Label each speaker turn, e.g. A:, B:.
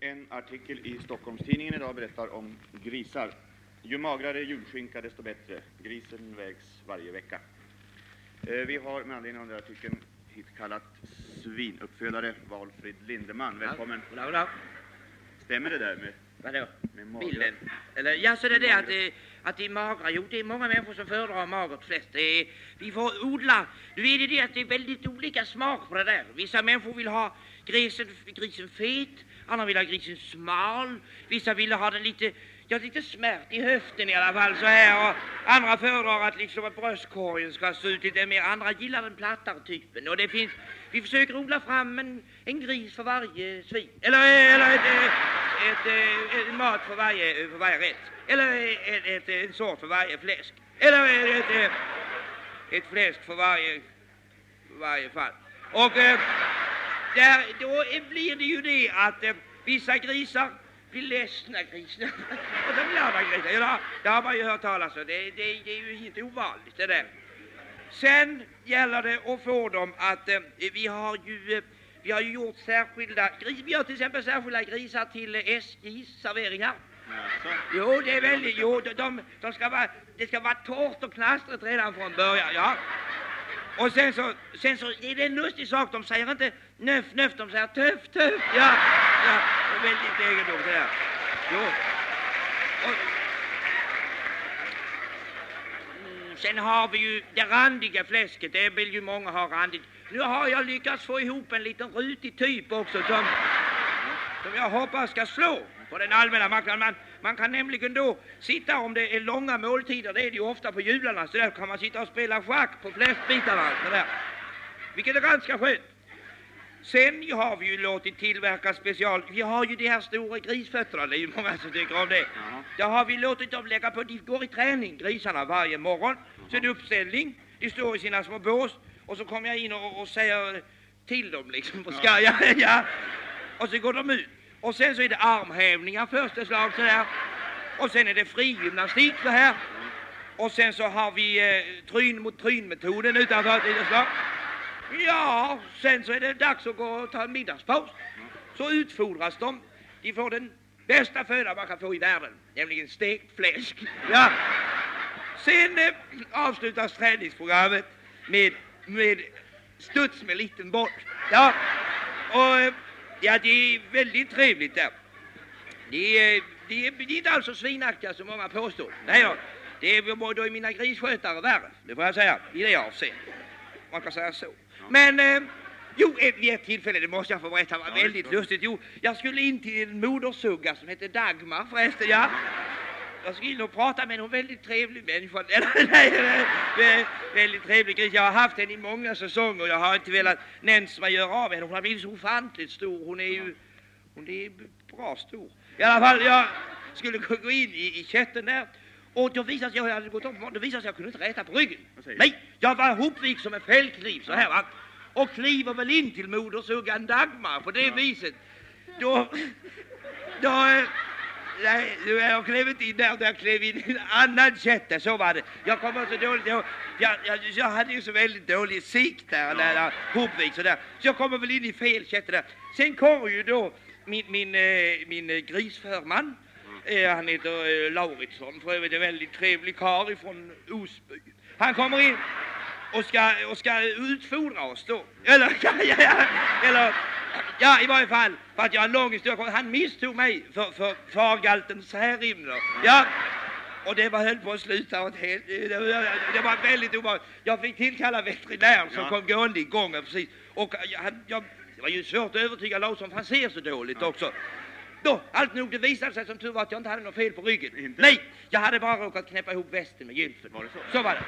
A: En artikel i Stockholms-Tidningen idag berättar om grisar. Ju magrare julskinka desto bättre. Grisen vägs varje vecka. Eh, vi har med anledning av den artikeln hit kallat svinuppfödare Valfrid Lindeman. Välkommen.
B: Goddag, goddag.
A: Stämmer det där med,
B: Vadå? Bilden? Eller, ja, så det är det att, det- att det är magra. Jo, det är många människor som föredrar magert fläsk. Det är, vi får odla. Du vet ju det att det är väldigt olika smak på det där. Vissa människor vill ha grisen, grisen fet, andra ville ha grisen smal, vissa ville ha den lite, ja, lite smärt i höften i alla fall så här. Och andra föredrar att liksom att bröstkorgen ska se ut lite mer. Andra gillar den plattare typen. Och det finns, vi försöker odla fram en, en gris för varje svin. Eller, eller ett, ett, ett, ett, mat för varje, för varje rätt. Eller ett, ett, en sort för varje fläsk. Eller ett, ett, ett, ett fläsk för varje, varje fall. Och eh, där, då blir det ju det att eh, vissa grisar blir ledsna grisar. Och så andra grisar. Ja, det har- det har man ju hört talas om. Det, det, det är ju inte ovanligt det där. Sen gäller det att få dem att eh, vi har ju eh, vi har ju gjort särskilda gris, vi har till exempel särskilda grisar till eh, SJs serveringar.
A: Jaså?
B: Jo, det är väldigt, jo, de, de, de ska vara, det ska vara torrt och knastrigt redan från början, ja. Och sen så, sen så, det är en lustig sak, de säger inte nöff, nöff, de säger töff, töff, ja. ja det är väldigt egendomligt det där. Jo. Och, mm, Sen har vi ju det randiga fläsket, det vill ju många ha randigt. Nu har jag lyckats få ihop en liten rutig typ också som, som jag hoppas ska slå på den allmänna marknaden. Man, man kan nämligen då sitta, om det är långa måltider, det är det ju ofta på jularna, så där kan man sitta och spela schack på fläskbitarna. Så där. Vilket är ganska skönt. Sen har vi ju låtit tillverka special... Vi har ju de här stora grisfötterna, det är ju många som tycker om det.
A: Jaha.
B: Där har vi låtit dem lägga på, de går i träning, grisarna, varje morgon. Så är det uppställning, de står i sina små bås och så kommer jag in och, och säger till dem liksom på ska, ja, ja. Och så går de ut. Och sen så är det armhävningar första slag så här. Och sen är det frigymnastik så här. Och sen så har vi eh, tryn mot tryn-metoden utanför slag. Ja, sen så är det dags att gå och ta en middagspaus. Så utfodras de. De får den bästa föda man kan få i världen, nämligen stekt fläsk. Ja. Sen eh, avslutas träningsprogrammet med, med studs med liten boll. Ja, och eh, ja, det är väldigt trevligt där. De, är- de, är- de är inte alls så svinaktiga som många påstår. Nej då. Det är, då är mina grisskötare värre, det får jag säga, i det avseendet. Man kan säga så. Men, eh, jo, ett, vid ett tillfälle, det måste jag få berätta, var väldigt lustigt. Jo, jag skulle in till en modersugga som hette Dagmar förresten, ja. Jag skulle in och prata med en väldigt trevlig människa. Nej, väldigt trevlig gris. Jag har haft henne i många säsonger. Jag har inte velat nens mig göra av henne. Hon har blivit så ofantligt stor. Hon är ju, hon är bra stor. I alla fall, jag skulle gå in i, i kätten där. Och då visade sig, jag hade gått om, då visade sig jag kunde inte räta på ryggen.
A: Vad
B: Nej, jag var hopvikt som en fällkniv så här va. Och kliver väl in till modersuggan Dagmar på det viset. Då, då, nej, jag klev inte in där, jag klev in i en annan kätte, så var det. Jag kommer så dåligt ihåg, jag, jag, jag hade ju så väldigt dålig sikt där, där, där hopvikt sådär. Så jag kommer väl in i fel kätte där. Sen kommer ju då min, min, eh, min eh, grisförman. Eh, han heter Lauritsson, för övrigt en väldigt trevlig karl ifrån Osby. Han kommer in och ska, och ska utfodra oss då. Eller, ja, ja, ja, eller, ja i varje fall, för att jag har en lång historia Han misstog mig för, för fargalten Särimner. Ja, och det var höll på att sluta åt helt, det, det, det var väldigt obehagligt. Jag fick tillkalla veterinären som
A: Ja.
B: kom gående i gången precis. Och jag, han- jag, det var ju svårt att övertyga Larsson för han ser så dåligt också. Då, allt nog, det visade sig som tur var att jag inte hade något fel på ryggen.
A: Inte?
B: Nej, jag hade bara råkat knäppa ihop västen med gylfen.
A: Var så?
B: Så var det.